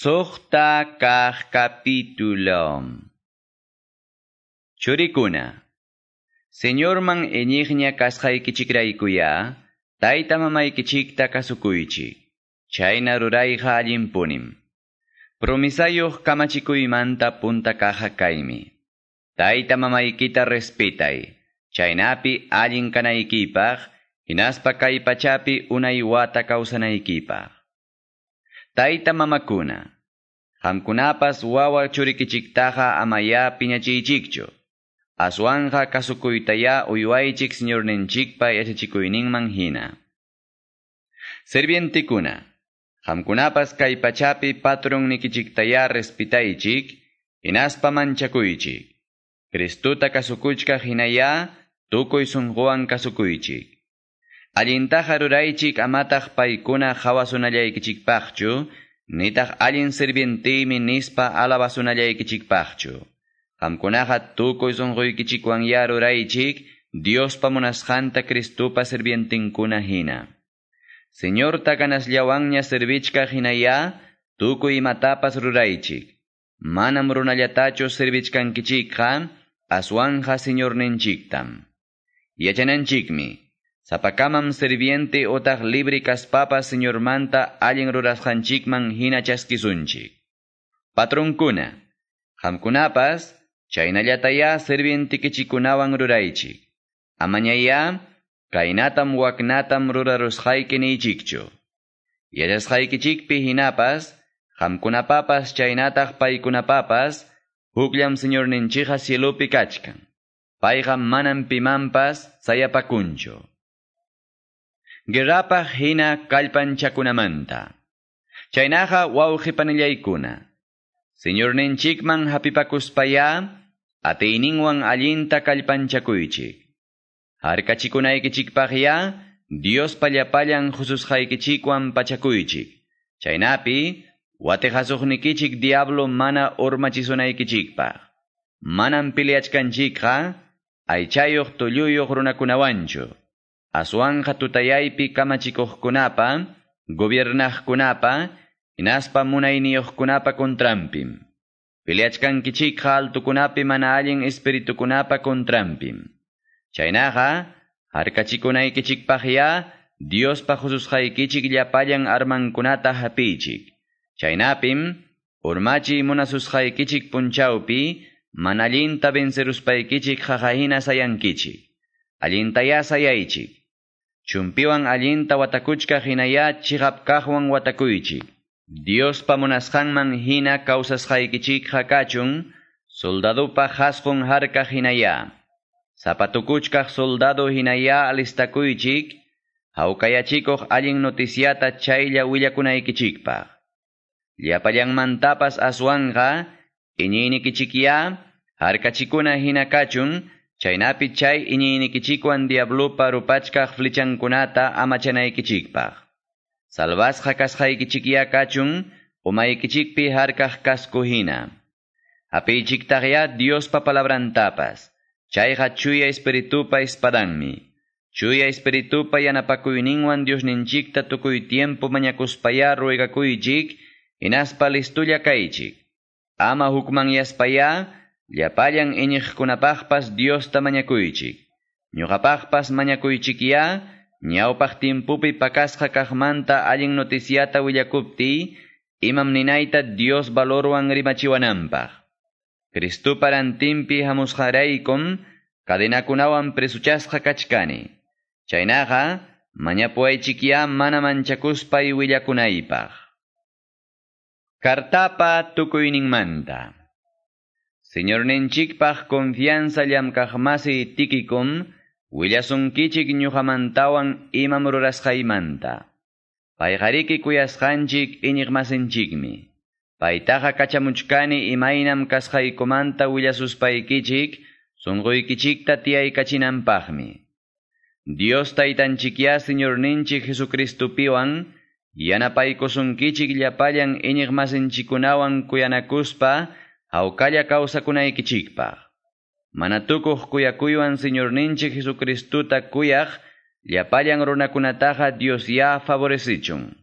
Sokta kah capítulo. Churikuna. Señorman eñigña kasqaykichikraykuya, tayta mamaykichikta kasukuychik. Chayna rurayqa allinpunim. Promisayuq kamachikuymanta punta kaja kaymi. Tayta mamaykita respetay. Chaynapi allin kanaykipaq, hinaspa kay pachapi unay wata kawsanaykipaq. Tayta mamakuna, hamkunapas wawa churikichiktaqa amaya piñachiychikchu. Aswanja kasukuytaya uywaychik señorninchikpa yachachikuyninman hina. Servientikuna, hamkunapas kay pachapi patron nikichiktaya respitaychik, hinaspa manchakuychik. Kristuta kasukuchka hinaya, tukuy sunquwan kasukuychik. Allintaqa ruraychik amataq paykuna hawasunallaykichikpaqchu, nitaq allin sirvientiymi nispa alabasunallaykichikpaqchu. Qamkunaqa tukuy sunquykichikwan ya ruraychik, Diospa munasqanta Kristupa sirvientinkuna hina. Señorta kanasllawanña servichka hinaya, tukuy imatapas ruraychik. Manam runallatachu servichkankichikqa, aswanja señorninchiktam. Yachananchikmi. Sapakamam serviente otaq libre kaspapa señormanta allin rurasqanchikman hina chaskisunchik. Patronkuna, hamkunapas, chaynallataya servientikichikunawan ruraychik. Amañaya, kaynatam waknatam rurarusqayki niychikchu. Yachasqaykichikpi hinapas, hamkunapapas chaynataq paykunapapas, hukllam señorninchija cielopi kachkan. Payqa manam pimanpas sayapakunchu. Guerrapa hina kallpanchakunamanta. Chaynaqa wawqipanillaykuna. Señorninchikman hapipakuspaya, atiyninwan allinta kallpanchakuychik. Harkachikunaykichikpaqya, Dios pallapallan hususqaykichikwan pachakuychik. Chaynapi, watejasuqnikichik diablo mana urmachisunaykichikpaq. Manam piliachkanchikqa, aychayuq tulluyuq runakunawanchu. Aswanja tutayaypi kamachikuqkunapa, gobiernaqkunapa, hinaspa munayniyuqkunapa kontrampim. Piliachkankichikqa altukunapi mana allin espiritukunapa kontrampim. Chaynaqa, harkachikunaykichikpaqya, Diospa hususqaykichik llapallan armankunata hapiychik. Chaynapim, urmachi munasusqaykichik punchawpi, mana allinta venceruspaykichik qaqahina sayankichik. Allintaya sayaychik. Chumpiwan allinta watakuchka hinaya chigapkaqwan watakuychik. Diospa munasqanman hina kawsasqaykichik hakachun, soldadupa hasqun harka hinaya. Zapatukuchkaq soldado hinaya alistakuychik, hawkayachikuq allin noticiata chaylla willakunaykichikpaq. Llapallanmantapas aswanga, iñiynikichikya, harkachikuna hina kachun, chaynapi chay iñiynikichikwan diablupa rupachkaq flechankunata amachanaykichikpaq. Salvasqa kasqaykichikya kachun, umaykichikpi harkaq kasku hina. Hapiychiktaqya Diospa palabrantapas, chayqa chuya espiritupa espadanmi. Chuya espiritupa yanapakuyninwan Diosninchikta tukuy tiempo mañakuspaya ruegakuychik, hinaspa listulla kaychik. Ama hukman yaspaya, llapallan iñiqkunapaqpas Diosta mañakuychik. Ñuqapaqpas mañakuychikya, ñawpaq timpupi pakasqa kaqmanta allin noticiata willakupti, imam ninayta Dios valorwan rimachiwananpaq. Cristupa rantinpi hamusqaraykum, kadenakunawan presuchasqa kachkani. Chaynaqa, mañapuaychikya mana manchakuspay willakunaypaq. Kartapa tukuyninmanta. Señorninchikpaq confianza llamkaqmasi tikikum, willasunkichik ñuqamantawan imam rurasqaymanta. Payqariki kuyasqanchik iñiqmasinchikmi. Paytaqa kachamuchkani imaynam kasqaykumanta willasuspaykichik, sunquykichikta tiyaykachinanpaqmi. Dios taytanchikya Señorninchik Jesucristupiwan, yanapaykusunkichik llapallan iñiqmasinchikunawan kuyanakuspa, hawkalla kawsakunaykichikpaq. Mana tukuq kuyakuywan Señorninchik Jesucristuta kuyaq, llapallan runakunataqa Dios ya favorecichun.